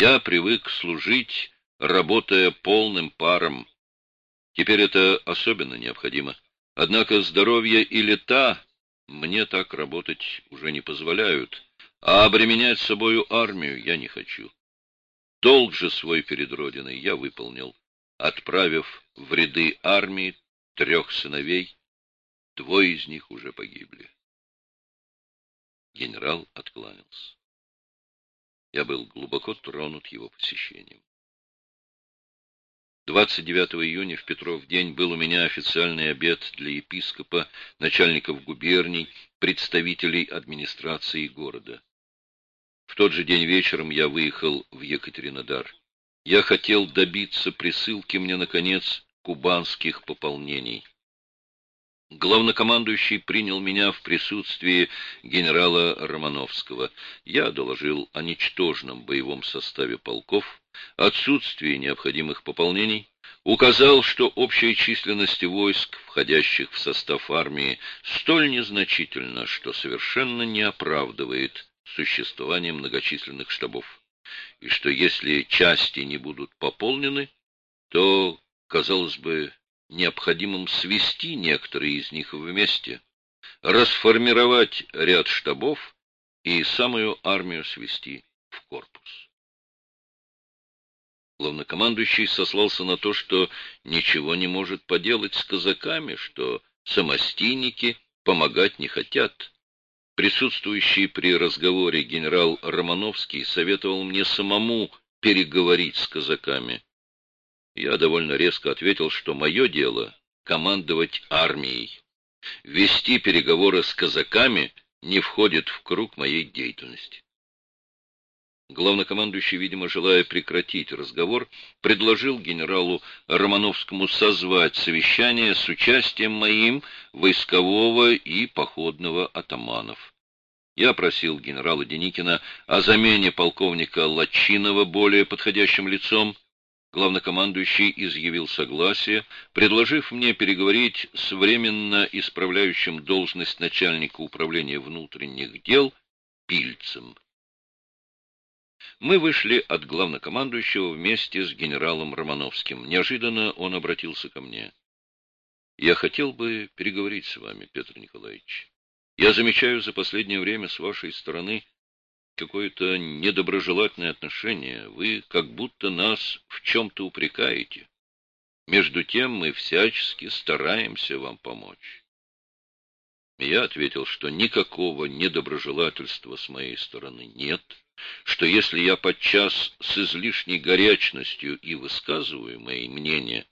Я привык служить, работая полным паром. Теперь это особенно необходимо. Однако здоровье и лета мне так работать уже не позволяют, а обременять собою армию я не хочу. Долг же свой перед Родиной я выполнил, отправив в ряды армии трех сыновей, двое из них уже погибли. Генерал откланялся. Я был глубоко тронут его посещением. 29 июня в Петров день был у меня официальный обед для епископа, начальников губерний, представителей администрации города. В тот же день вечером я выехал в Екатеринодар. Я хотел добиться присылки мне, наконец, кубанских пополнений. Главнокомандующий принял меня в присутствии генерала Романовского. Я доложил о ничтожном боевом составе полков, отсутствии необходимых пополнений, указал, что общая численность войск, входящих в состав армии, столь незначительна, что совершенно не оправдывает существование многочисленных штабов, и что если части не будут пополнены, то, казалось бы, необходимым свести некоторые из них вместе, расформировать ряд штабов и самую армию свести в корпус. Главнокомандующий сослался на то, что ничего не может поделать с казаками, что самостийники помогать не хотят. Присутствующий при разговоре генерал Романовский советовал мне самому переговорить с казаками. Я довольно резко ответил, что мое дело — командовать армией. Вести переговоры с казаками не входит в круг моей деятельности. Главнокомандующий, видимо, желая прекратить разговор, предложил генералу Романовскому созвать совещание с участием моим войскового и походного атаманов. Я просил генерала Деникина о замене полковника Лачинова более подходящим лицом, главнокомандующий изъявил согласие, предложив мне переговорить с временно исправляющим должность начальника управления внутренних дел Пильцем. Мы вышли от главнокомандующего вместе с генералом Романовским. Неожиданно он обратился ко мне. «Я хотел бы переговорить с вами, Петр Николаевич. Я замечаю за последнее время с вашей стороны какое-то недоброжелательное отношение. Вы как будто нас в чем-то упрекаете. Между тем мы всячески стараемся вам помочь. Я ответил, что никакого недоброжелательства с моей стороны нет, что если я подчас с излишней горячностью и высказываю мои мнения,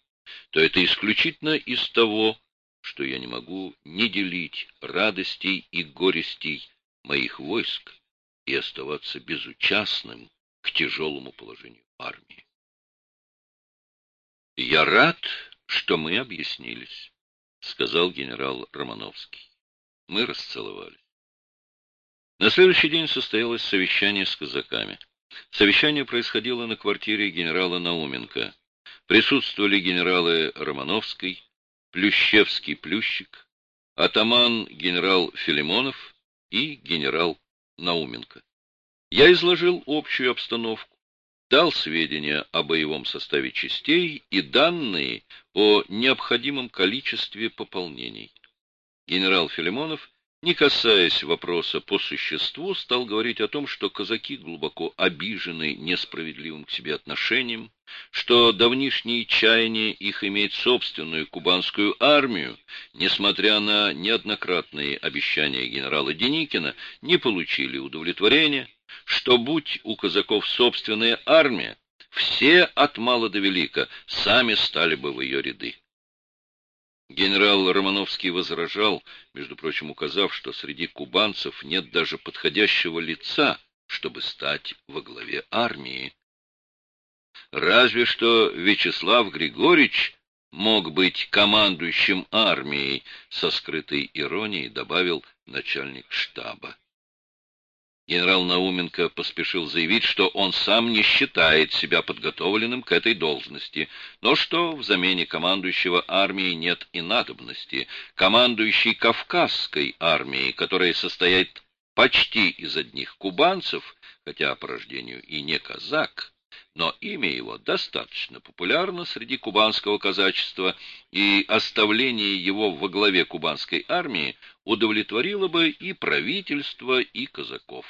то это исключительно из того, что я не могу не делить радостей и горестей моих войск, и оставаться безучастным к тяжелому положению армии. «Я рад, что мы объяснились», — сказал генерал Романовский. Мы расцеловались. На следующий день состоялось совещание с казаками. Совещание происходило на квартире генерала Науменко. Присутствовали генералы Романовский, Плющевский-Плющик, атаман генерал Филимонов и генерал Науменко. Я изложил общую обстановку, дал сведения о боевом составе частей и данные о необходимом количестве пополнений. Генерал Филимонов не касаясь вопроса по существу, стал говорить о том, что казаки глубоко обижены несправедливым к себе отношением, что давнишние чаяния их иметь собственную кубанскую армию, несмотря на неоднократные обещания генерала Деникина, не получили удовлетворения, что, будь у казаков собственная армия, все от мала до велика сами стали бы в ее ряды. Генерал Романовский возражал, между прочим, указав, что среди кубанцев нет даже подходящего лица, чтобы стать во главе армии. Разве что Вячеслав Григорьевич мог быть командующим армией, со скрытой иронией добавил начальник штаба. Генерал Науменко поспешил заявить, что он сам не считает себя подготовленным к этой должности, но что в замене командующего армией нет и надобности. Командующий Кавказской армией, которая состоит почти из одних кубанцев, хотя по рождению и не казак, но имя его достаточно популярно среди кубанского казачества, и оставление его во главе кубанской армии удовлетворило бы и правительство, и казаков.